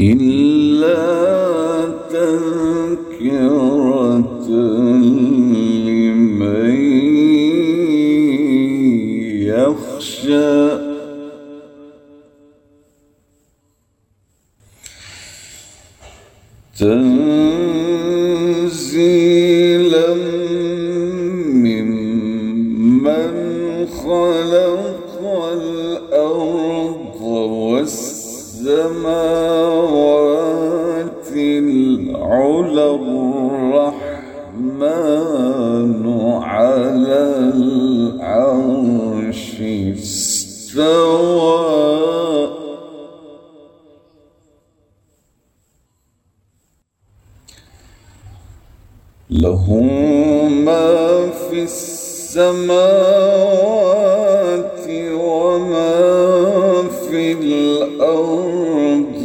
إلا تذكرة لمن يخشى العلا الرحمن على العرش استوى. له ما في السماوات وما في الأرض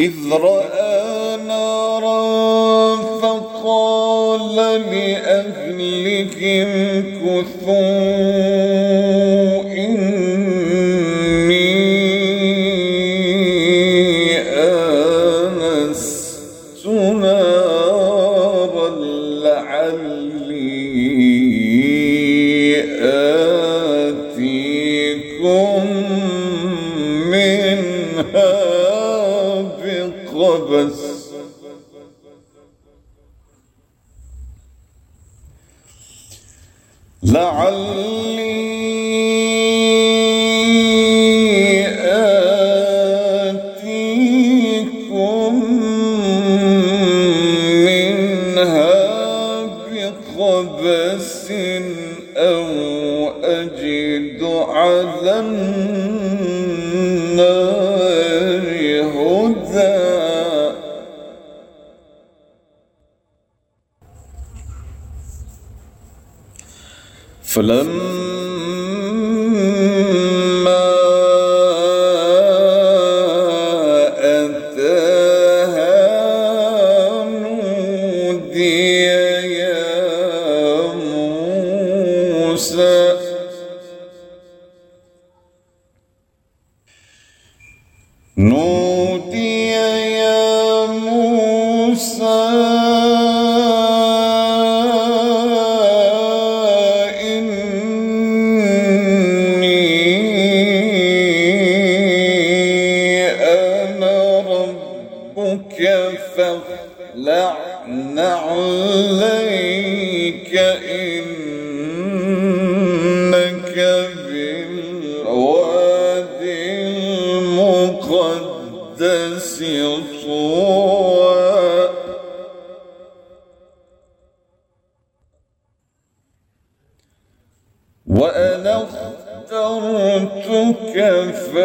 إذ رأى نارا فقال لأهلهم كثوا لعلي فلما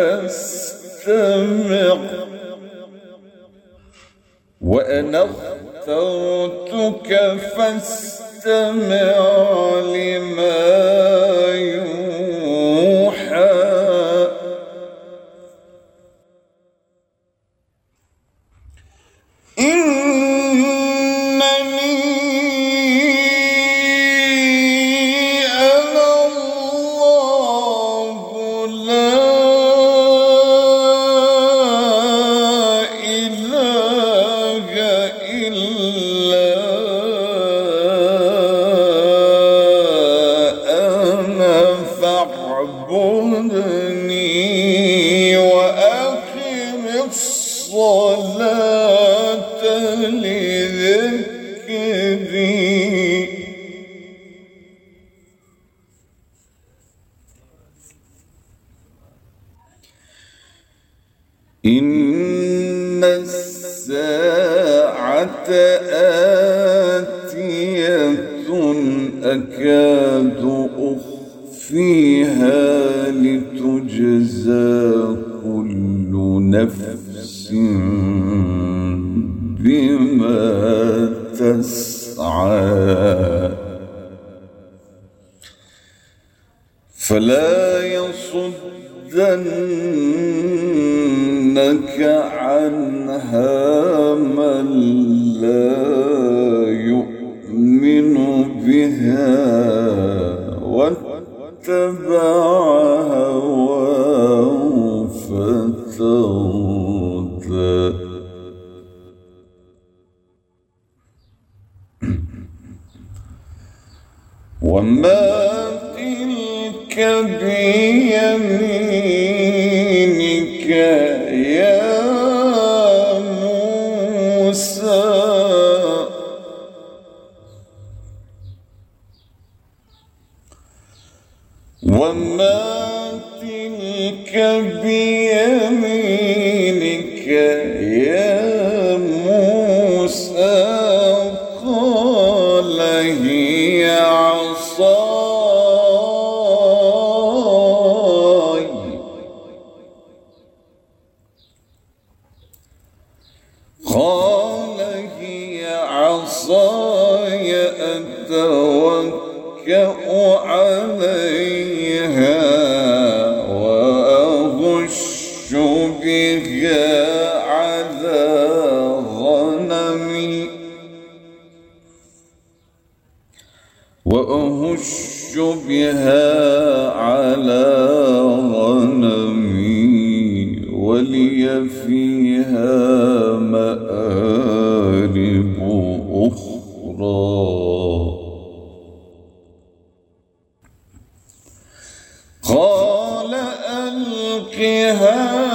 فاستمع وأنا اخترتك فاستمع لما الساعة آتية أكاد أخفيها لتجزى كل نفس بما تسعى. فلا يصدنك عنها من لا وما تلك بيمينك يا موسى قال هي عصاي قال هي عصاي أتوكأ عليها وأهش بها على غنمي. وأهش بها على غنمي ولي فيها مآرب قال ألقها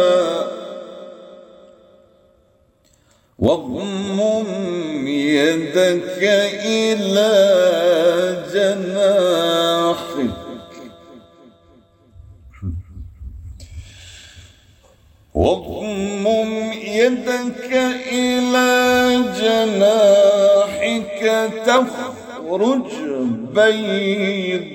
واضمم يدك إلى جناحك. واضمم يدك إلى جناحك. تخرج بيضاء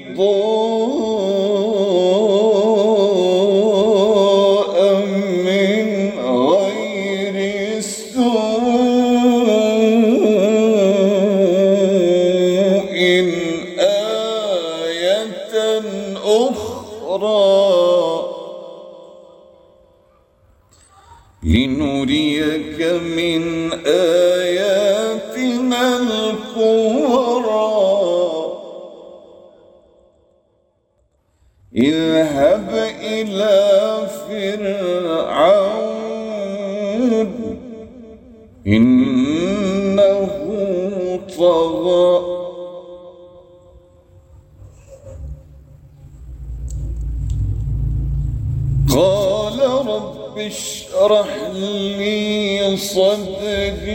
قال رب اشرح لي صدري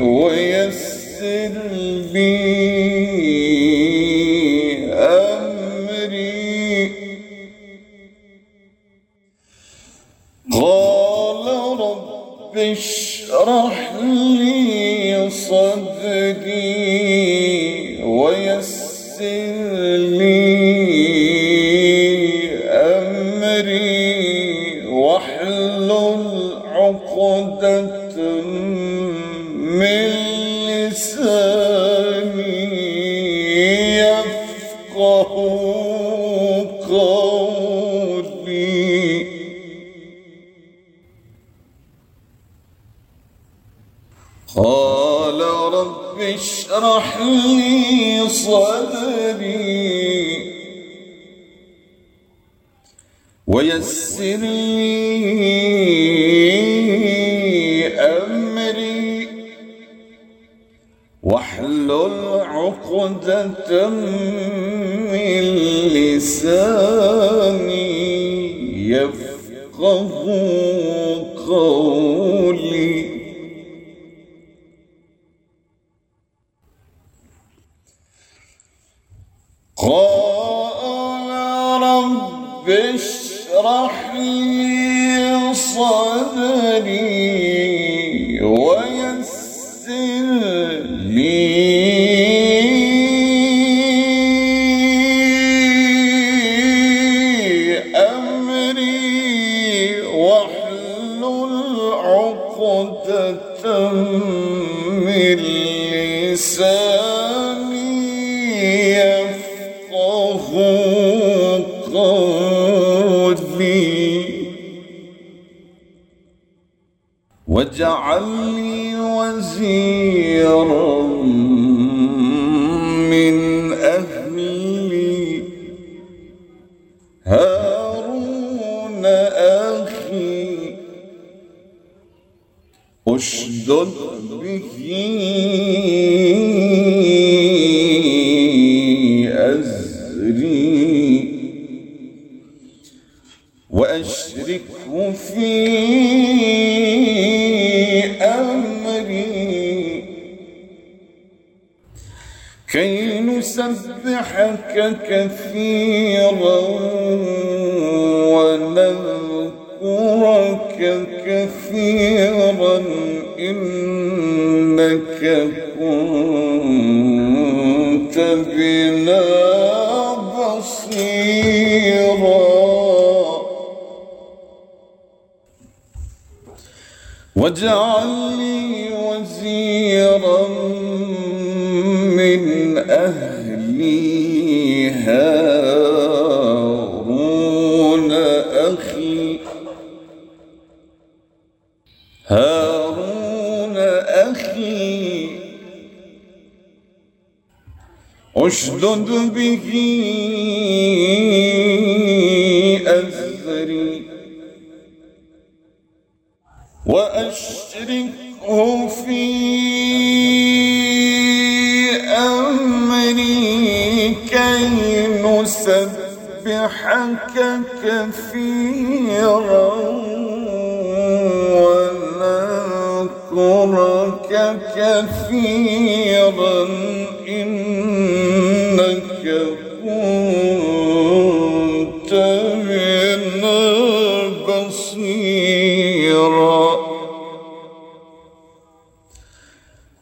ويسر لي أمري. قال رب اشرح لي صدري ويسر لي صدري ويسر لي أمري. واحلل عقدة من لساني. يفقه قولي. قال رب اشرح لي صدري واجعل لي وزيرا من أهلي. هارون أخي أشدد به أزري. وأشركه في نسبحك كثيرا ونذكرك كثيرا إنك كنت بنا بصيرا. واجعل لي وزيرا من أهلي هارون أخي. هارون أخي. أشدد به أزري وأشركه في نسبحك كثيرا ونذكرك كثيرا إنك كنت بنا بصيرا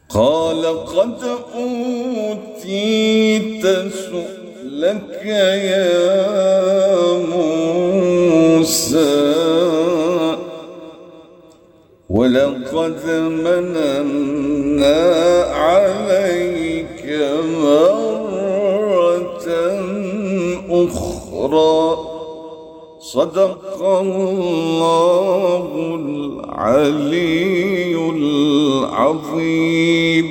قال قد أوتيت سؤلك يا موسى. ولقد مننا عليك مرة أخرى. صدق الله العلي العظيم.